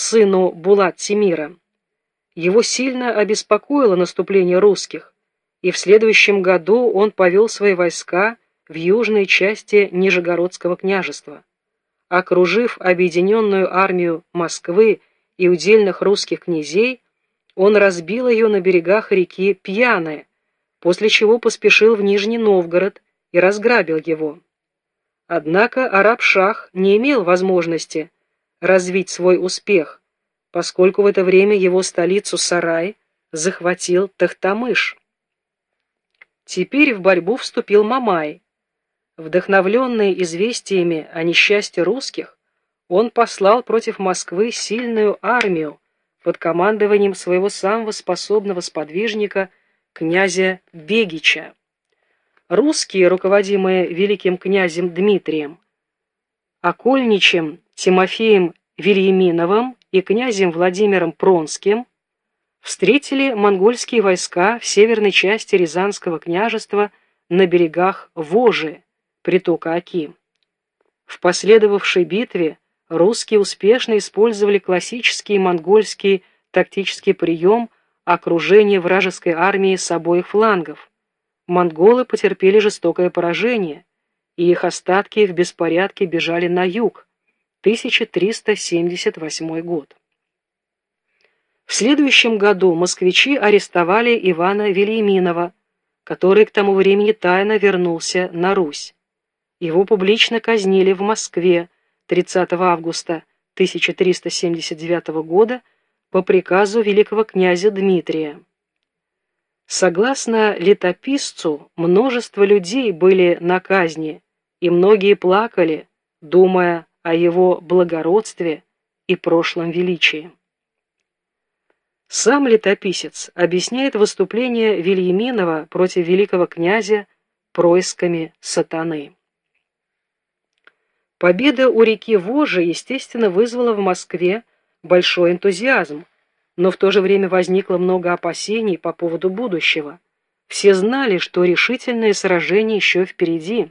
сыну Булат-Тимира. Его сильно обеспокоило наступление русских, и в следующем году он повел свои войска в южной части Нижегородского княжества. Окружив объединенную армию Москвы и удельных русских князей, он разбил ее на берегах реки Пьяная, после чего поспешил в Нижний Новгород и разграбил его. Однако араб-шах не имел возможности развить свой успех, поскольку в это время его столицу Сарай захватил Тахтамыш. Теперь в борьбу вступил Мамай. Вдохновленный известиями о несчастье русских, он послал против Москвы сильную армию под командованием своего самого способного сподвижника князя Бегича. Русские, руководимые великим князем Дмитрием, окольничем Тимофеем Вильяминовым и князем Владимиром Пронским, встретили монгольские войска в северной части Рязанского княжества на берегах Вожи, притока Оки. В последовавшей битве русские успешно использовали классический монгольский тактический прием окружения вражеской армии с обоих флангов. Монголы потерпели жестокое поражение, и их остатки в беспорядке бежали на юг, 1378 год. В следующем году москвичи арестовали Ивана Вильяминова, который к тому времени тайно вернулся на Русь. Его публично казнили в Москве 30 августа 1379 года по приказу великого князя Дмитрия. Согласно летописцу, множество людей были на казни, и многие плакали, думая о его благородстве и прошлом величии. Сам летописец объясняет выступление Вильяминова против великого князя происками сатаны. Победа у реки Вожи, естественно, вызвала в Москве большой энтузиазм, но в то же время возникло много опасений по поводу будущего. Все знали, что решительное сражение еще впереди.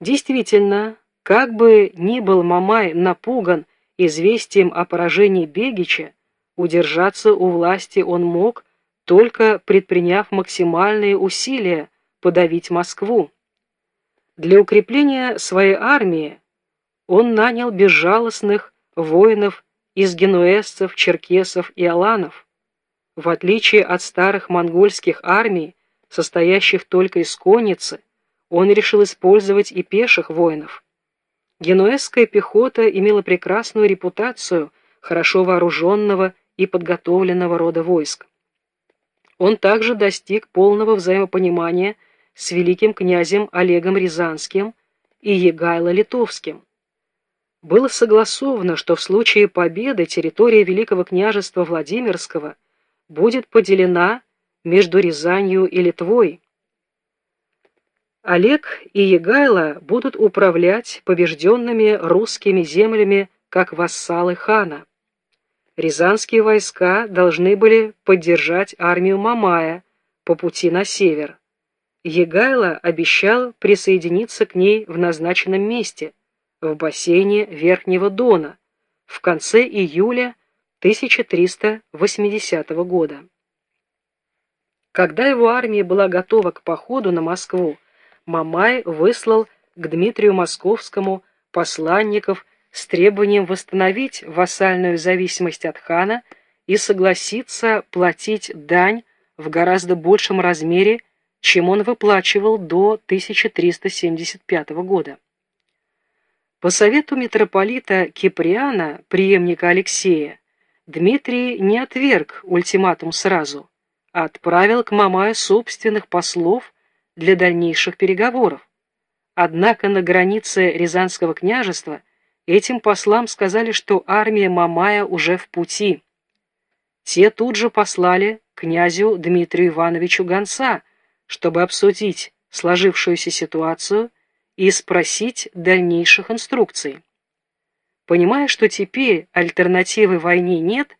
Действительно, как бы ни был Мамай напуган известием о поражении Бегича, Удержаться у власти он мог, только предприняв максимальные усилия подавить Москву. Для укрепления своей армии он нанял безжалостных воинов из генуэзцев, черкесов и аланов. В отличие от старых монгольских армий, состоящих только из конницы, он решил использовать и пеших воинов. Генуэзская пехота имела прекрасную репутацию хорошо вооруженного и подготовленного рода войск. Он также достиг полного взаимопонимания с великим князем Олегом Рязанским и Егайло Литовским. Было согласовано, что в случае победы территория Великого княжества Владимирского будет поделена между Рязанью и Литвой. Олег и Егайло будут управлять побежденными русскими землями как вассалы хана. Рязанские войска должны были поддержать армию Мамая по пути на север. Егайло обещал присоединиться к ней в назначенном месте, в бассейне Верхнего Дона, в конце июля 1380 года. Когда его армия была готова к походу на Москву, Мамай выслал к Дмитрию Московскому посланников с требованием восстановить вассальную зависимость от хана и согласиться платить дань в гораздо большем размере, чем он выплачивал до 1375 года. По совету митрополита Киприана, преемника Алексея, Дмитрий не отверг ультиматум сразу, а отправил к Мамаю собственных послов для дальнейших переговоров. Однако на границе Рязанского княжества Этим послам сказали, что армия Мамая уже в пути. Те тут же послали князю Дмитрию Ивановичу гонца, чтобы обсудить сложившуюся ситуацию и спросить дальнейших инструкций. Понимая, что теперь альтернативы войне нет,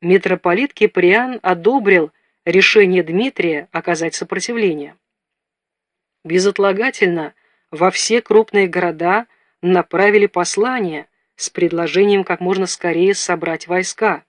митрополит Киприан одобрил решение Дмитрия оказать сопротивление. Безотлагательно во все крупные города направили послание с предложением как можно скорее собрать войска.